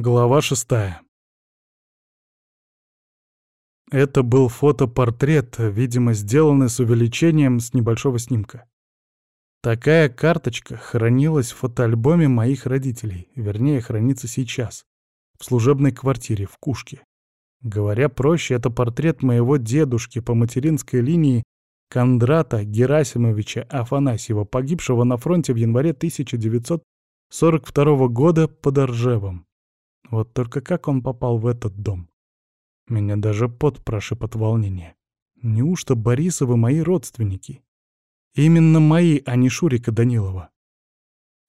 Глава шестая. Это был фотопортрет, видимо, сделанный с увеличением с небольшого снимка. Такая карточка хранилась в фотоальбоме моих родителей, вернее, хранится сейчас, в служебной квартире в Кушке. Говоря проще, это портрет моего дедушки по материнской линии Кондрата Герасимовича Афанасьева, погибшего на фронте в январе 1942 года под Ржевом. Вот только как он попал в этот дом? Меня даже пот прошиб от волнения. Неужто Борисовы мои родственники? Именно мои, а не Шурика Данилова.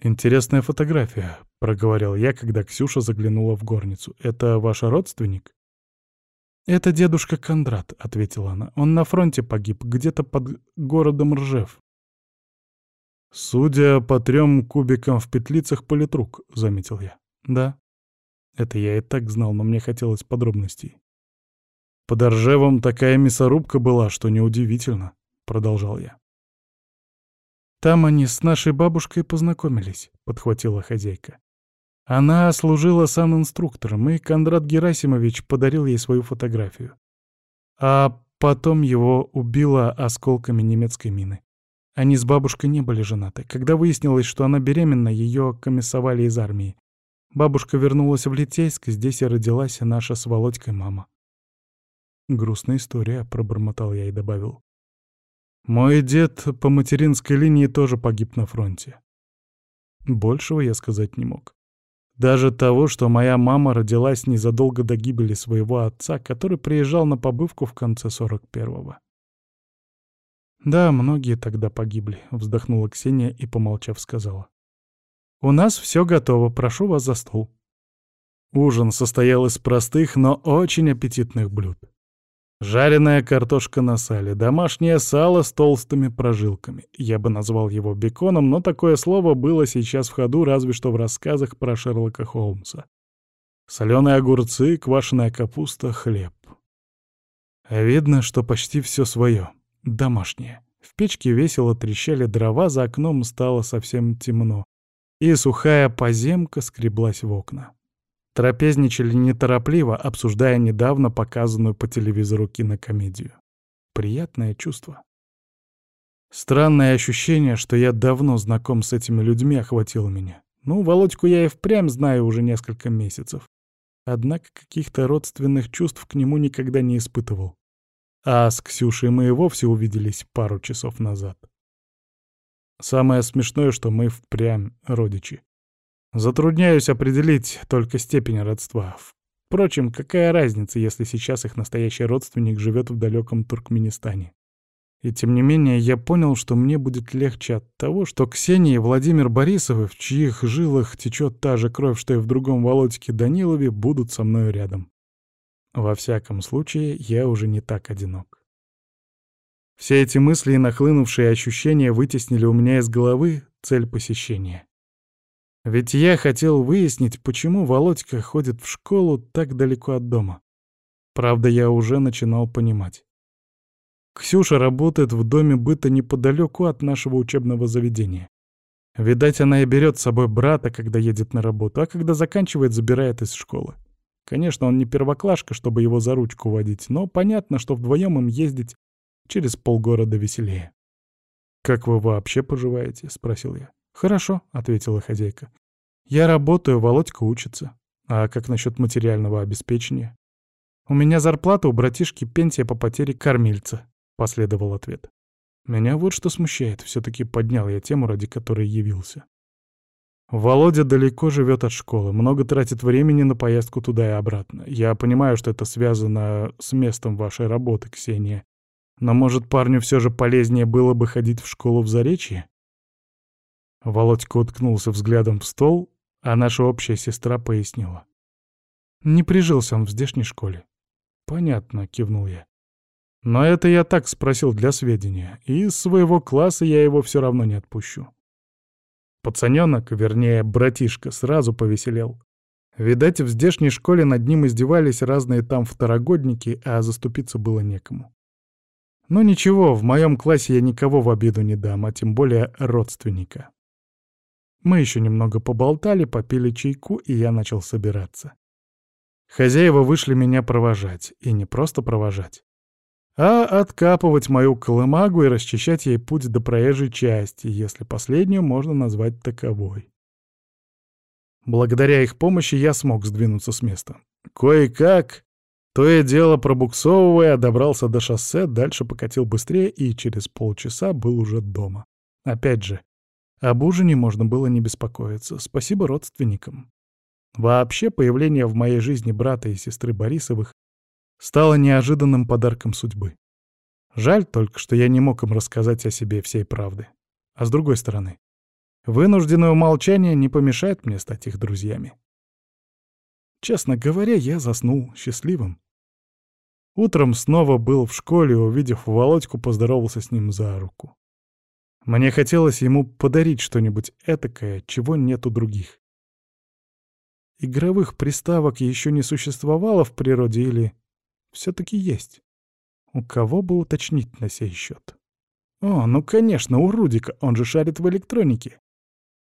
«Интересная фотография», — проговорил я, когда Ксюша заглянула в горницу. «Это ваш родственник?» «Это дедушка Кондрат», — ответила она. «Он на фронте погиб, где-то под городом Ржев». «Судя по трем кубикам в петлицах, политрук», — заметил я. «Да». Это я и так знал, но мне хотелось подробностей. «Под Ржевом такая мясорубка была, что неудивительно», — продолжал я. «Там они с нашей бабушкой познакомились», — подхватила хозяйка. Она служила сам инструктором, и Кондрат Герасимович подарил ей свою фотографию. А потом его убило осколками немецкой мины. Они с бабушкой не были женаты. Когда выяснилось, что она беременна, ее комиссовали из армии. Бабушка вернулась в Литейск, здесь и родилась наша с Володькой мама. «Грустная история», — пробормотал я и добавил. «Мой дед по материнской линии тоже погиб на фронте». Большего я сказать не мог. Даже того, что моя мама родилась незадолго до гибели своего отца, который приезжал на побывку в конце 41-го. «Да, многие тогда погибли», — вздохнула Ксения и, помолчав, сказала. «У нас все готово, прошу вас за стол». Ужин состоял из простых, но очень аппетитных блюд. Жареная картошка на сале, домашнее сало с толстыми прожилками. Я бы назвал его беконом, но такое слово было сейчас в ходу разве что в рассказах про Шерлока Холмса. Соленые огурцы, квашеная капуста, хлеб. Видно, что почти все свое, домашнее. В печке весело трещали дрова, за окном стало совсем темно и сухая поземка скреблась в окна. Трапезничали неторопливо, обсуждая недавно показанную по телевизору кинокомедию. Приятное чувство. Странное ощущение, что я давно знаком с этими людьми, охватило меня. Ну, Володьку я и впрямь знаю уже несколько месяцев. Однако каких-то родственных чувств к нему никогда не испытывал. А с Ксюшей мы и вовсе увиделись пару часов назад. Самое смешное, что мы впрямь родичи. Затрудняюсь определить только степень родства. Впрочем, какая разница, если сейчас их настоящий родственник живет в далеком Туркменистане? И тем не менее, я понял, что мне будет легче от того, что Ксения и Владимир Борисовы, в чьих жилах течет та же кровь, что и в другом Володьке Данилове, будут со мной рядом. Во всяком случае, я уже не так одинок. Все эти мысли и нахлынувшие ощущения вытеснили у меня из головы цель посещения. Ведь я хотел выяснить, почему Володька ходит в школу так далеко от дома. Правда, я уже начинал понимать. Ксюша работает в доме быта неподалеку от нашего учебного заведения. Видать, она и берет с собой брата, когда едет на работу, а когда заканчивает, забирает из школы. Конечно, он не первоклашка, чтобы его за ручку водить, но понятно, что вдвоем им ездить Через полгорода веселее. «Как вы вообще поживаете?» — спросил я. «Хорошо», — ответила хозяйка. «Я работаю, Володька учится. А как насчет материального обеспечения?» «У меня зарплата, у братишки пенсия по потере кормильца», — последовал ответ. Меня вот что смущает, все-таки поднял я тему, ради которой явился. Володя далеко живет от школы, много тратит времени на поездку туда и обратно. Я понимаю, что это связано с местом вашей работы, Ксения, но, может, парню все же полезнее было бы ходить в школу в Заречье? Володька уткнулся взглядом в стол, а наша общая сестра пояснила. Не прижился он в здешней школе. «Понятно», — кивнул я. «Но это я так спросил для сведения, и из своего класса я его все равно не отпущу». Пацаненок, вернее, братишка, сразу повеселел. Видать, в здешней школе над ним издевались разные там второгодники, а заступиться было некому. Ну ничего, в моем классе я никого в обиду не дам, а тем более родственника. Мы еще немного поболтали, попили чайку, и я начал собираться. Хозяева вышли меня провожать, и не просто провожать, а откапывать мою колымагу и расчищать ей путь до проезжей части, если последнюю можно назвать таковой. Благодаря их помощи я смог сдвинуться с места. Кое-как, то и дело пробуксовывая, добрался до шоссе, дальше покатил быстрее и через полчаса был уже дома. Опять же, об ужине можно было не беспокоиться. Спасибо родственникам. Вообще, появление в моей жизни брата и сестры Борисовых стало неожиданным подарком судьбы. Жаль только, что я не мог им рассказать о себе всей правды. А с другой стороны, вынужденное умолчание не помешает мне стать их друзьями. Честно говоря, я заснул счастливым. Утром снова был в школе, увидев Володьку, поздоровался с ним за руку. Мне хотелось ему подарить что-нибудь этакое, чего нет у других. Игровых приставок еще не существовало в природе или все-таки есть? У кого бы уточнить на сей счет? О, ну конечно, у Рудика, он же шарит в электронике.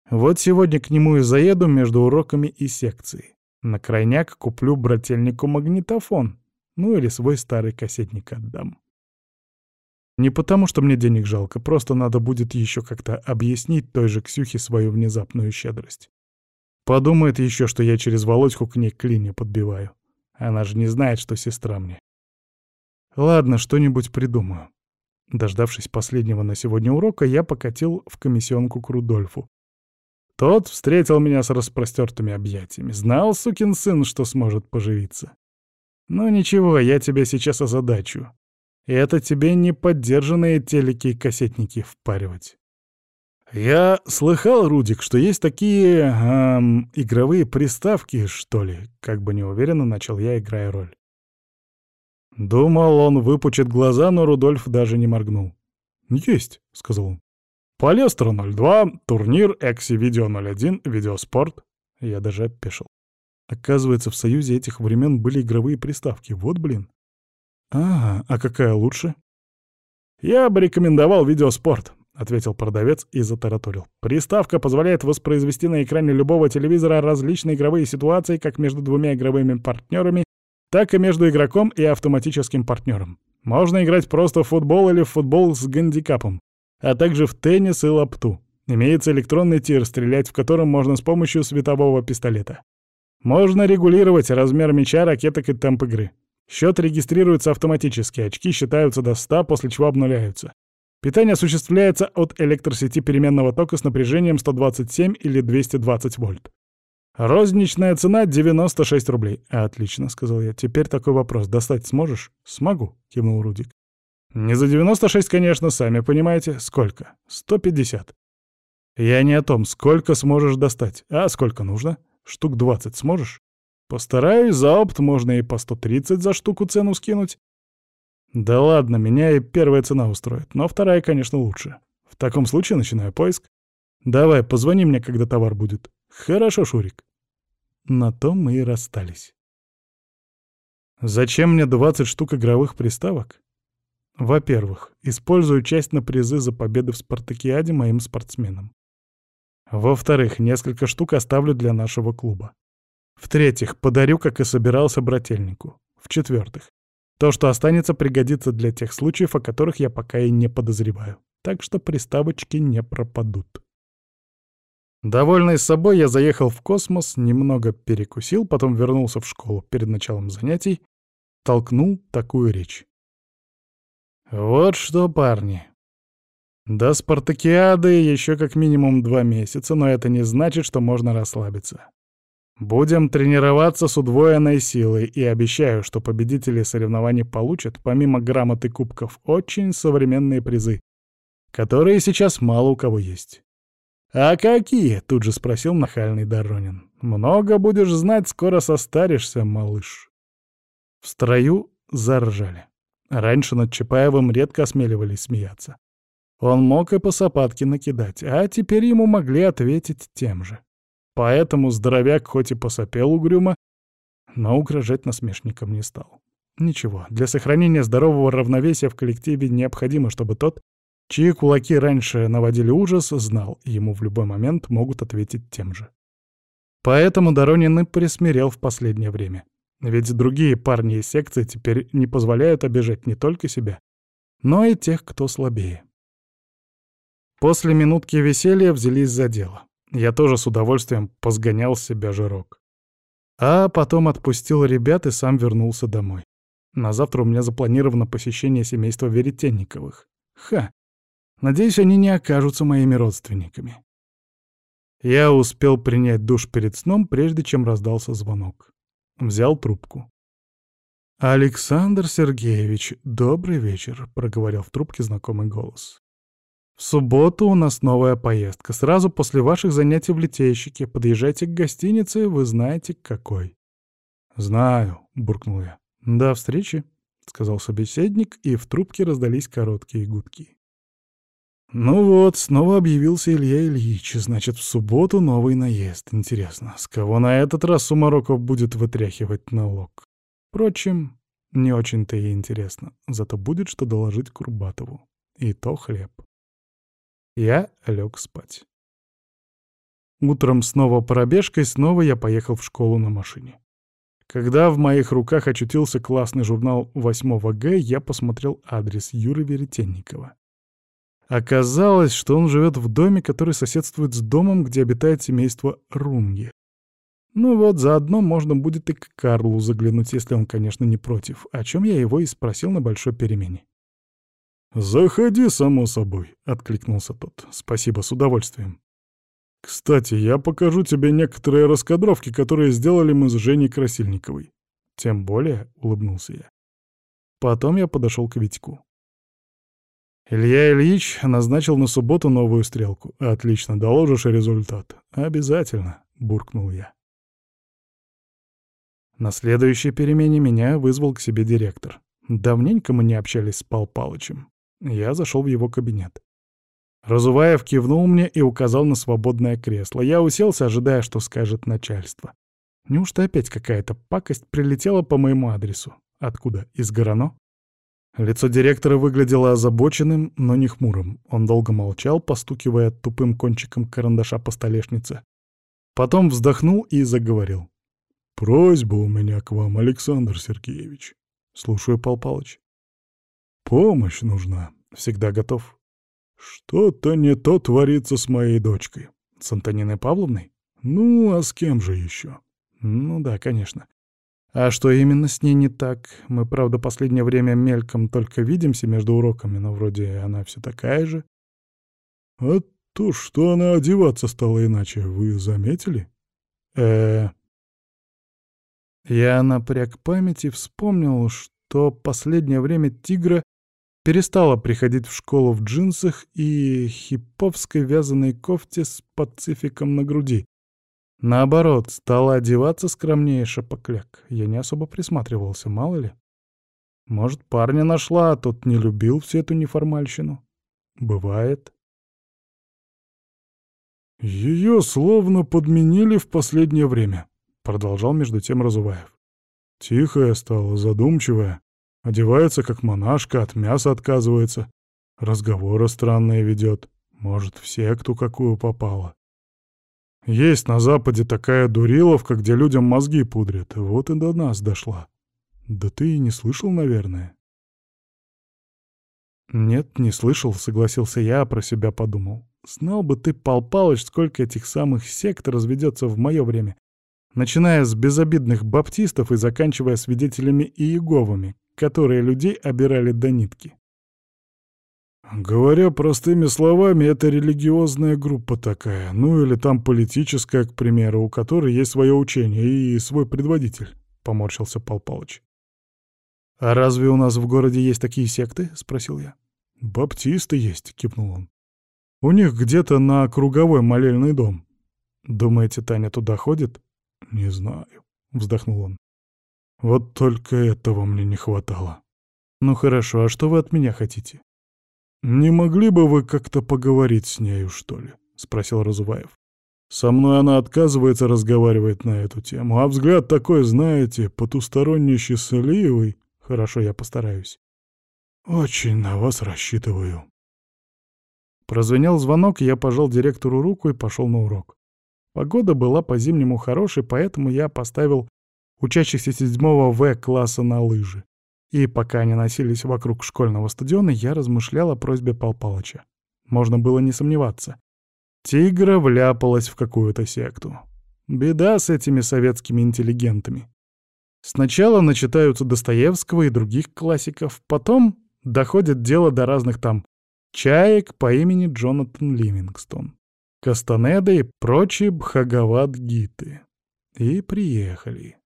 Вот сегодня к нему и заеду между уроками и секцией. На крайняк куплю брательнику магнитофон, ну или свой старый кассетник отдам. Не потому, что мне денег жалко, просто надо будет еще как-то объяснить той же Ксюхе свою внезапную щедрость. Подумает еще, что я через Володьку к ней клинья подбиваю. Она же не знает, что сестра мне. Ладно, что-нибудь придумаю. Дождавшись последнего на сегодня урока, я покатил в комиссионку к Рудольфу. Тот встретил меня с распростертыми объятиями. Знал, сукин сын, что сможет поживиться. Ну ничего, я тебя сейчас озадачу. Это тебе не поддержанные телеки и кассетники впаривать. Я слыхал, Рудик, что есть такие эм, игровые приставки, что ли, как бы неуверенно начал я, играя роль. Думал, он выпучит глаза, но Рудольф даже не моргнул. «Есть», — сказал он. «Палестра 02, турнир, Экси-Видео 01, Видеоспорт». Я даже опешил. Оказывается, в Союзе этих времен были игровые приставки. Вот блин. «А, а какая лучше?» «Я бы рекомендовал видеоспорт», — ответил продавец и затараторил. «Приставка позволяет воспроизвести на экране любого телевизора различные игровые ситуации как между двумя игровыми партнерами, так и между игроком и автоматическим партнером. Можно играть просто в футбол или в футбол с гандикапом, а также в теннис и лапту. Имеется электронный тир, стрелять в котором можно с помощью светового пистолета. Можно регулировать размер мяча, ракеток и темп игры. Счет регистрируется автоматически, очки считаются до 100, после чего обнуляются. Питание осуществляется от электросети переменного тока с напряжением 127 или 220 вольт. Розничная цена 96 рублей. Отлично, сказал я. Теперь такой вопрос. Достать сможешь? Смогу, кивнул Рудик. Не за 96, конечно, сами понимаете. Сколько? 150. Я не о том, сколько сможешь достать, а сколько нужно. Штук 20 сможешь? Постараюсь, за опт можно и по 130 за штуку цену скинуть. Да ладно, меня и первая цена устроит, но вторая, конечно, лучше. В таком случае начинаю поиск. Давай, позвони мне, когда товар будет. Хорошо, Шурик. На том мы и расстались. Зачем мне 20 штук игровых приставок? Во-первых, использую часть на призы за победы в спартакиаде моим спортсменам. Во-вторых, несколько штук оставлю для нашего клуба. В-третьих, подарю, как и собирался, брательнику. В-четвертых, то, что останется, пригодится для тех случаев, о которых я пока и не подозреваю. Так что приставочки не пропадут. Довольный собой, я заехал в космос, немного перекусил, потом вернулся в школу перед началом занятий, толкнул такую речь. Вот что, парни. До спартакиады еще как минимум два месяца, но это не значит, что можно расслабиться. Будем тренироваться с удвоенной силой, и обещаю, что победители соревнований получат, помимо грамот и кубков, очень современные призы, которые сейчас мало у кого есть. «А какие?» — тут же спросил нахальный Доронин. «Много будешь знать, скоро состаришься, малыш». В строю заржали. Раньше над Чапаевым редко осмеливались смеяться. Он мог и по сапатке накидать, а теперь ему могли ответить тем же. Поэтому здоровяк хоть и посопел угрюмо, но угрожать насмешникам не стал. Ничего, для сохранения здорового равновесия в коллективе необходимо, чтобы тот Чьи кулаки раньше наводили ужас, знал, ему в любой момент могут ответить тем же. Поэтому Доронин и присмирел в последнее время. Ведь другие парни из секции теперь не позволяют обижать не только себя, но и тех, кто слабее. После минутки веселья взялись за дело. Я тоже с удовольствием позгонял с себя жирок. А потом отпустил ребят и сам вернулся домой. На завтра у меня запланировано посещение семейства Веретенниковых. Ха! Надеюсь, они не окажутся моими родственниками. Я успел принять душ перед сном, прежде чем раздался звонок. Взял трубку. «Александр Сергеевич, добрый вечер», — проговорил в трубке знакомый голос. «В субботу у нас новая поездка. Сразу после ваших занятий в литейщике. Подъезжайте к гостинице, вы знаете, какой». «Знаю», — буркнул я. «До встречи», — сказал собеседник, и в трубке раздались короткие гудки. Ну вот, снова объявился Илья Ильич, значит, в субботу новый наезд. Интересно, с кого на этот раз Сумароков будет вытряхивать налог? Впрочем, не очень-то и интересно, зато будет что доложить Курбатову. И то хлеб. Я лег спать. Утром снова пробежкой, снова я поехал в школу на машине. Когда в моих руках очутился классный журнал 8 Г, я посмотрел адрес Юры Веретенникова. Оказалось, что он живет в доме, который соседствует с домом, где обитает семейство Рунги. Ну вот, заодно можно будет и к Карлу заглянуть, если он, конечно, не против, о чем я его и спросил на большой перемене. «Заходи, само собой», — откликнулся тот. «Спасибо, с удовольствием. Кстати, я покажу тебе некоторые раскадровки, которые сделали мы с Женей Красильниковой». «Тем более», — улыбнулся я. Потом я подошел к Витьку. Илья Ильич назначил на субботу новую стрелку. Отлично, доложишь результат. Обязательно, буркнул я. На следующей перемене меня вызвал к себе директор. Давненько мы не общались с Пал Палычем. Я зашел в его кабинет. Разуваев кивнул мне и указал на свободное кресло. Я уселся, ожидая, что скажет начальство. Неужто опять какая-то пакость прилетела по моему адресу? Откуда? Из Горано? Лицо директора выглядело озабоченным, но не хмурым. Он долго молчал, постукивая тупым кончиком карандаша по столешнице. Потом вздохнул и заговорил. «Просьба у меня к вам, Александр Сергеевич». «Слушаю, Пал Палыч». «Помощь нужна. Всегда готов». «Что-то не то творится с моей дочкой». «С Антониной Павловной?» «Ну, а с кем же еще?» «Ну да, конечно. А что именно с ней не так? Мы, правда, последнее время мельком только видимся между уроками, но вроде она все такая же. А то, что она одеваться стала иначе, вы заметили? э Я напряг память и вспомнил, что последнее время тигра перестала приходить в школу в джинсах и хиповской вязаной кофте с пацификом на груди. Наоборот, стала одеваться скромнее шапокляк. Я не особо присматривался, мало ли. Может, парня нашла, а тот не любил всю эту неформальщину. Бывает. Ее словно подменили в последнее время, продолжал между тем Разуваев. Тихая стала, задумчивая. Одевается, как монашка, от мяса отказывается. Разговоры странные ведет. Может, в секту какую попала. Есть на Западе такая дуриловка, где людям мозги пудрят. Вот и до нас дошла. Да ты и не слышал, наверное. Нет, не слышал, согласился я, про себя подумал. Знал бы ты, Пал Палыч, сколько этих самых сект разведется в мое время. Начиная с безобидных баптистов и заканчивая свидетелями Иеговыми, которые людей обирали до нитки. Говоря простыми словами, это религиозная группа такая, ну или там политическая, к примеру, у которой есть свое учение и свой предводитель, — поморщился Пал Палыч. «А разве у нас в городе есть такие секты?» — спросил я. «Баптисты есть», — кипнул он. «У них где-то на круговой молельный дом. Думаете, Таня туда ходит?» «Не знаю», — вздохнул он. «Вот только этого мне не хватало». «Ну хорошо, а что вы от меня хотите?» «Не могли бы вы как-то поговорить с нею, что ли?» — спросил Разуваев. «Со мной она отказывается разговаривать на эту тему, а взгляд такой, знаете, потусторонне счастливый. Хорошо, я постараюсь. Очень на вас рассчитываю». Прозвенел звонок, я пожал директору руку и пошел на урок. Погода была по-зимнему хорошей, поэтому я поставил учащихся седьмого В класса на лыжи. И пока они носились вокруг школьного стадиона, я размышлял о просьбе Пал Палыча. Можно было не сомневаться. Тигра вляпалась в какую-то секту. Беда с этими советскими интеллигентами. Сначала начитаются Достоевского и других классиков, потом доходит дело до разных там чаек по имени Джонатан Ливингстон, Кастанеда и прочие бхагавад-гиты. И приехали.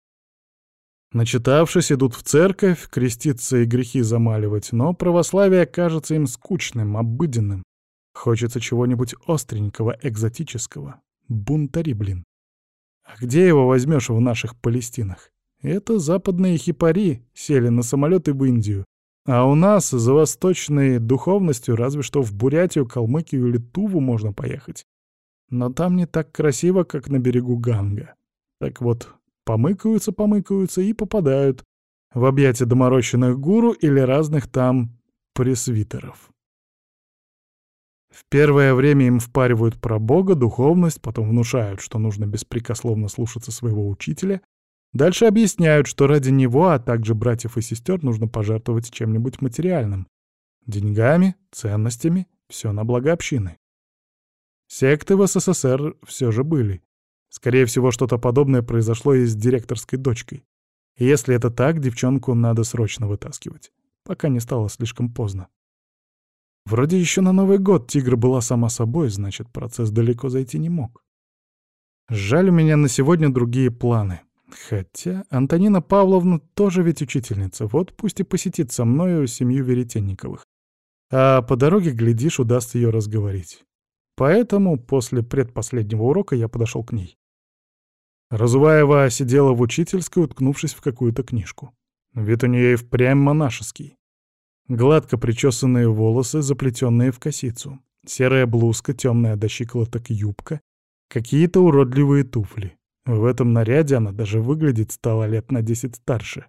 Начитавшись, идут в церковь, креститься и грехи замаливать, но православие кажется им скучным, обыденным. Хочется чего-нибудь остренького, экзотического. Бунтари, блин. А где его возьмешь в наших Палестинах? Это западные хипари сели на самолеты в Индию, а у нас за восточной духовностью разве что в Бурятию, Калмыкию или Туву можно поехать. Но там не так красиво, как на берегу Ганга. Так вот, помыкаются-помыкаются и попадают в объятия доморощенных гуру или разных там пресвитеров. В первое время им впаривают про Бога, духовность, потом внушают, что нужно беспрекословно слушаться своего учителя, Дальше объясняют, что ради него, а также братьев и сестер нужно пожертвовать чем-нибудь материальным. Деньгами, ценностями, все на благо общины. Секты в СССР все же были. Скорее всего, что-то подобное произошло и с директорской дочкой. Если это так, девчонку надо срочно вытаскивать, пока не стало слишком поздно. Вроде еще на Новый год тигр была сама собой, значит, процесс далеко зайти не мог. Жаль, у меня на сегодня другие планы. Хотя Антонина Павловна тоже ведь учительница, вот пусть и посетит со мною семью Веретенниковых. А по дороге, глядишь, удастся ее разговорить. Поэтому после предпоследнего урока я подошел к ней. Разуваева сидела в учительской, уткнувшись в какую-то книжку. Вид у нее и впрямь монашеский. Гладко причесанные волосы, заплетенные в косицу. Серая блузка, темная до щиколоток юбка. Какие-то уродливые туфли. В этом наряде она даже выглядеть стала лет на десять старше.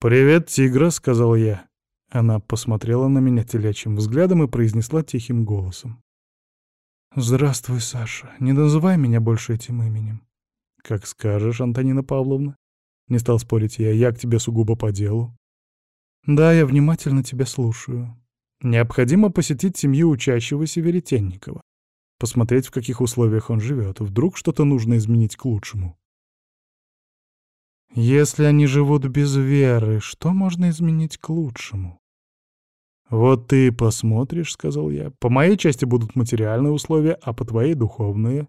«Привет, тигра», — сказал я. Она посмотрела на меня телячьим взглядом и произнесла тихим голосом. «Здравствуй, Саша. Не называй меня больше этим именем». «Как скажешь, Антонина Павловна». Не стал спорить я. «Я к тебе сугубо по делу». «Да, я внимательно тебя слушаю. Необходимо посетить семью учащегося Веретенникова посмотреть, в каких условиях он живет. Вдруг что-то нужно изменить к лучшему. Если они живут без веры, что можно изменить к лучшему? «Вот ты посмотришь», — сказал я. «По моей части будут материальные условия, а по твоей — духовные».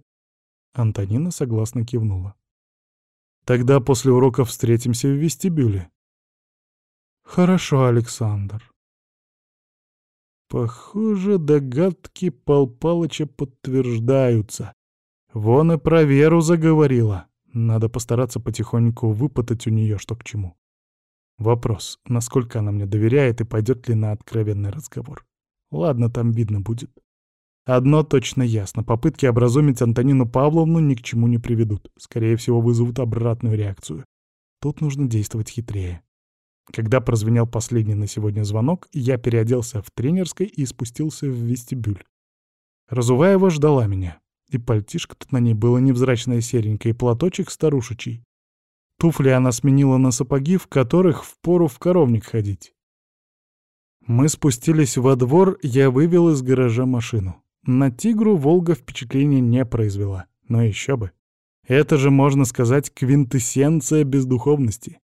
Антонина согласно кивнула. «Тогда после уроков встретимся в вестибюле». «Хорошо, Александр». Похоже, догадки Пал Палыча подтверждаются. Вон и про Веру заговорила. Надо постараться потихоньку выпытать у нее, что к чему. Вопрос, насколько она мне доверяет и пойдет ли на откровенный разговор. Ладно, там видно будет. Одно точно ясно. Попытки образумить Антонину Павловну ни к чему не приведут. Скорее всего, вызовут обратную реакцию. Тут нужно действовать хитрее. Когда прозвенел последний на сегодня звонок, я переоделся в тренерской и спустился в вестибюль. Разуваева ждала меня, и пальтишко-то на ней было невзрачное серенькое, и платочек старушечий. Туфли она сменила на сапоги, в которых впору в коровник ходить. Мы спустились во двор, я вывел из гаража машину. На «Тигру» «Волга» впечатления не произвела, но еще бы. Это же, можно сказать, квинтэссенция бездуховности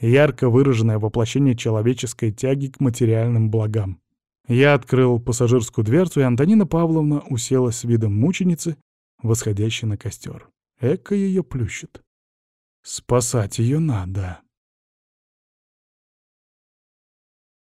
ярко выраженное воплощение человеческой тяги к материальным благам. Я открыл пассажирскую дверцу, и Антонина Павловна уселась с видом мученицы, восходящей на костер. Эко ее плющит. Спасать ее надо.